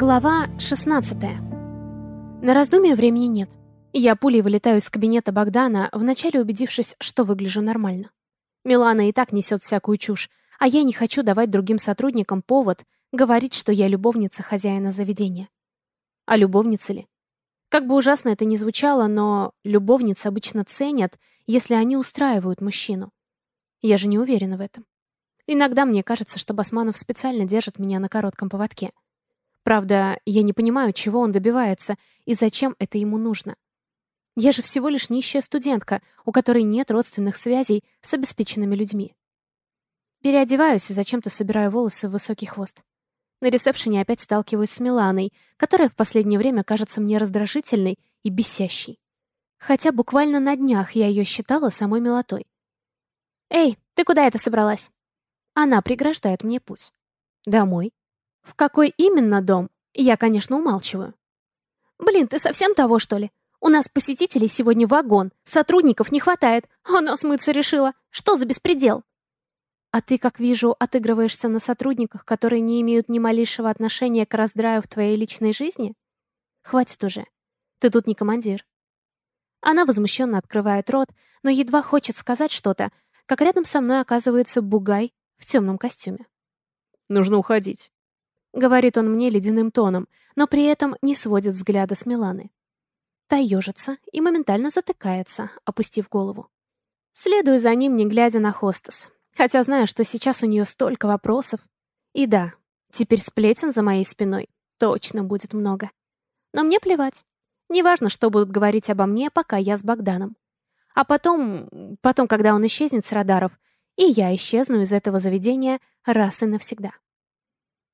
Глава 16. На раздумье времени нет. Я пулей вылетаю из кабинета Богдана, вначале убедившись, что выгляжу нормально. Милана и так несет всякую чушь, а я не хочу давать другим сотрудникам повод говорить, что я любовница хозяина заведения. А любовница ли? Как бы ужасно это ни звучало, но любовниц обычно ценят, если они устраивают мужчину. Я же не уверена в этом. Иногда мне кажется, что Басманов специально держит меня на коротком поводке — Правда, я не понимаю, чего он добивается и зачем это ему нужно. Я же всего лишь нищая студентка, у которой нет родственных связей с обеспеченными людьми. Переодеваюсь и зачем-то собираю волосы в высокий хвост. На ресепшене опять сталкиваюсь с Миланой, которая в последнее время кажется мне раздражительной и бесящей. Хотя буквально на днях я ее считала самой милотой. «Эй, ты куда это собралась?» Она преграждает мне путь. «Домой». В какой именно дом? Я, конечно, умалчиваю. Блин, ты совсем того, что ли? У нас посетителей сегодня вагон, сотрудников не хватает, она смыться решила. Что за беспредел? А ты, как вижу, отыгрываешься на сотрудниках, которые не имеют ни малейшего отношения к раздраю в твоей личной жизни? Хватит уже. Ты тут не командир. Она возмущенно открывает рот, но едва хочет сказать что-то, как рядом со мной оказывается бугай в темном костюме. Нужно уходить. — говорит он мне ледяным тоном, но при этом не сводит взгляда с Миланы. Та ежится и моментально затыкается, опустив голову. Следую за ним, не глядя на хостес, хотя знаю, что сейчас у нее столько вопросов. И да, теперь сплетен за моей спиной точно будет много. Но мне плевать. Неважно, что будут говорить обо мне, пока я с Богданом. А потом, потом, когда он исчезнет с радаров, и я исчезну из этого заведения раз и навсегда.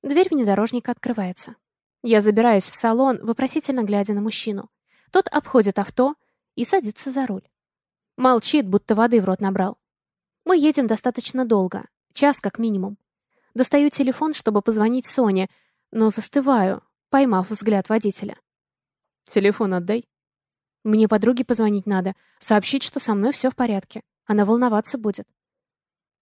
Дверь внедорожника открывается. Я забираюсь в салон, вопросительно глядя на мужчину. Тот обходит авто и садится за руль. Молчит, будто воды в рот набрал. Мы едем достаточно долго, час как минимум. Достаю телефон, чтобы позвонить Соне, но застываю, поймав взгляд водителя. «Телефон отдай». Мне подруге позвонить надо, сообщить, что со мной все в порядке. Она волноваться будет.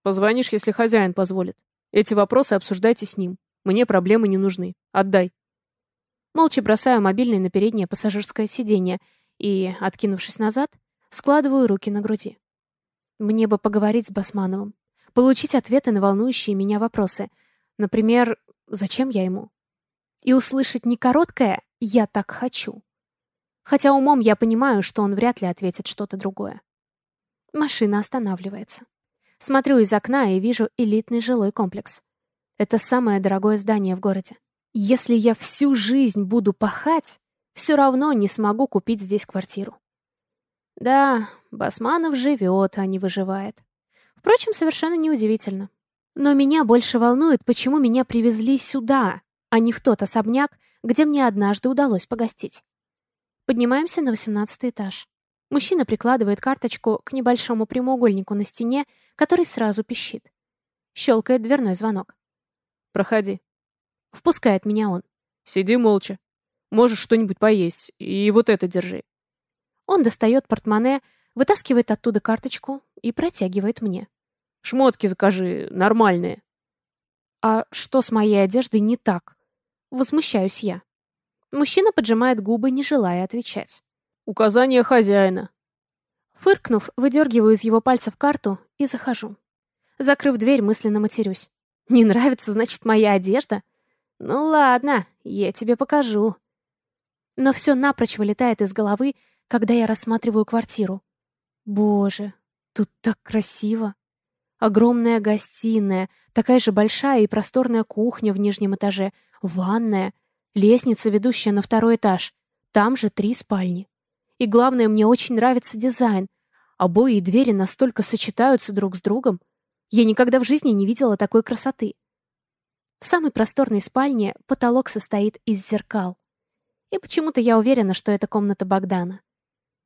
«Позвонишь, если хозяин позволит. Эти вопросы обсуждайте с ним. Мне проблемы не нужны. Отдай. Молча бросаю мобильный на переднее пассажирское сиденье и, откинувшись назад, складываю руки на груди. Мне бы поговорить с Басмановым, получить ответы на волнующие меня вопросы. Например, зачем я ему? И услышать не короткое «я так хочу». Хотя умом я понимаю, что он вряд ли ответит что-то другое. Машина останавливается. Смотрю из окна и вижу элитный жилой комплекс. Это самое дорогое здание в городе. Если я всю жизнь буду пахать, все равно не смогу купить здесь квартиру. Да, Басманов живет, а не выживает. Впрочем, совершенно неудивительно. Но меня больше волнует, почему меня привезли сюда, а не в тот особняк, где мне однажды удалось погостить. Поднимаемся на восемнадцатый этаж. Мужчина прикладывает карточку к небольшому прямоугольнику на стене, который сразу пищит. Щелкает дверной звонок. Проходи. Впускает меня он. Сиди молча. Можешь что-нибудь поесть. И вот это держи. Он достает портмоне, вытаскивает оттуда карточку и протягивает мне. Шмотки закажи, нормальные. А что с моей одеждой не так? Возмущаюсь я. Мужчина поджимает губы, не желая отвечать. Указание хозяина. Фыркнув, выдергиваю из его пальцев карту и захожу. Закрыв дверь, мысленно матерюсь. Не нравится, значит, моя одежда? Ну ладно, я тебе покажу. Но все напрочь вылетает из головы, когда я рассматриваю квартиру. Боже, тут так красиво. Огромная гостиная, такая же большая и просторная кухня в нижнем этаже, ванная, лестница, ведущая на второй этаж. Там же три спальни. И главное, мне очень нравится дизайн. Обои и двери настолько сочетаются друг с другом. Я никогда в жизни не видела такой красоты. В самой просторной спальне потолок состоит из зеркал. И почему-то я уверена, что это комната Богдана.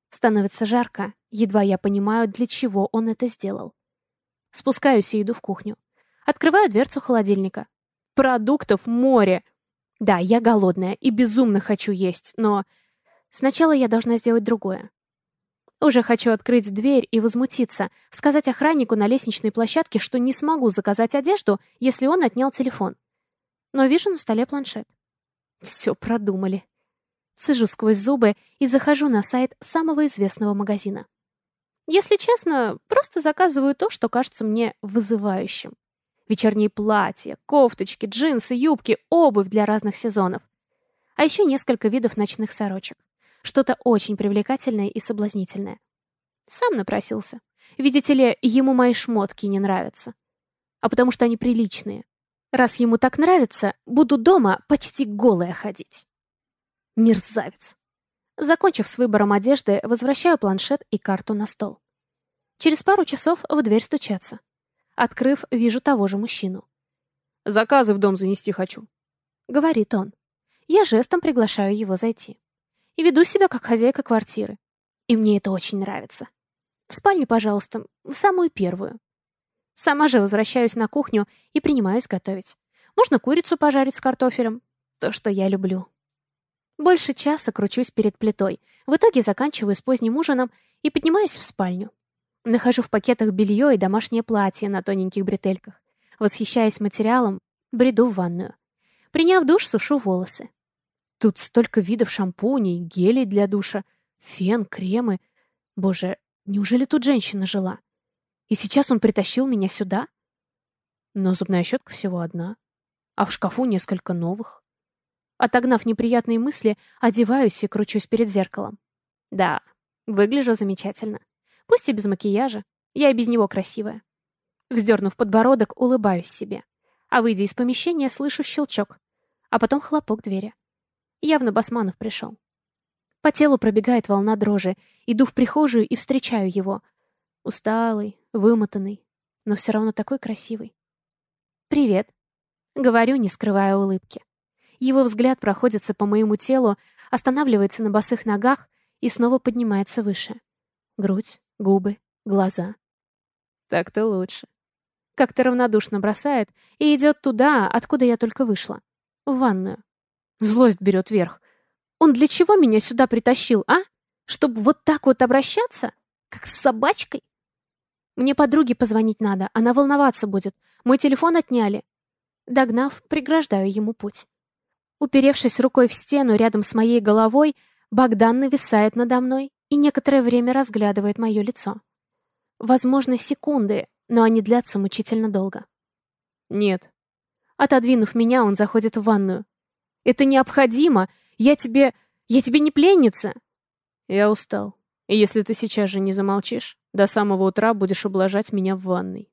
Становится жарко, едва я понимаю, для чего он это сделал. Спускаюсь и иду в кухню. Открываю дверцу холодильника. Продуктов море. Да, я голодная и безумно хочу есть, но сначала я должна сделать другое. Уже хочу открыть дверь и возмутиться, сказать охраннику на лестничной площадке, что не смогу заказать одежду, если он отнял телефон. Но вижу на столе планшет. Все продумали. Сижу сквозь зубы и захожу на сайт самого известного магазина. Если честно, просто заказываю то, что кажется мне вызывающим. Вечерние платья, кофточки, джинсы, юбки, обувь для разных сезонов. А еще несколько видов ночных сорочек. Что-то очень привлекательное и соблазнительное. Сам напросился. Видите ли, ему мои шмотки не нравятся. А потому что они приличные. Раз ему так нравится, буду дома почти голая ходить. Мерзавец. Закончив с выбором одежды, возвращаю планшет и карту на стол. Через пару часов в дверь стучатся. Открыв, вижу того же мужчину. «Заказы в дом занести хочу», — говорит он. Я жестом приглашаю его зайти. И веду себя как хозяйка квартиры. И мне это очень нравится. В спальню, пожалуйста, в самую первую. Сама же возвращаюсь на кухню и принимаюсь готовить. Можно курицу пожарить с картофелем. То, что я люблю. Больше часа кручусь перед плитой. В итоге заканчиваю с поздним ужином и поднимаюсь в спальню. Нахожу в пакетах белье и домашнее платье на тоненьких бретельках. Восхищаясь материалом, бреду в ванную. Приняв душ, сушу волосы. Тут столько видов шампуней, гелей для душа, фен, кремы. Боже, неужели тут женщина жила? И сейчас он притащил меня сюда? Но зубная щетка всего одна, а в шкафу несколько новых. Отогнав неприятные мысли, одеваюсь и кручусь перед зеркалом. Да, выгляжу замечательно. Пусть и без макияжа, я и без него красивая. Вздернув подбородок, улыбаюсь себе. А выйдя из помещения, слышу щелчок, а потом хлопок двери. Явно Басманов пришел. По телу пробегает волна дрожи. Иду в прихожую и встречаю его. Усталый, вымотанный, но все равно такой красивый. «Привет», — говорю, не скрывая улыбки. Его взгляд проходится по моему телу, останавливается на босых ногах и снова поднимается выше. Грудь, губы, глаза. Так-то лучше. Как-то равнодушно бросает и идет туда, откуда я только вышла. В ванную. Злость берет верх. Он для чего меня сюда притащил, а? Чтобы вот так вот обращаться? Как с собачкой? Мне подруге позвонить надо, она волноваться будет. Мой телефон отняли. Догнав, преграждаю ему путь. Уперевшись рукой в стену рядом с моей головой, Богдан нависает надо мной и некоторое время разглядывает мое лицо. Возможно, секунды, но они длятся мучительно долго. «Нет». Отодвинув меня, он заходит в ванную. «Это необходимо! Я тебе... Я тебе не пленница!» «Я устал. И если ты сейчас же не замолчишь, до самого утра будешь ублажать меня в ванной.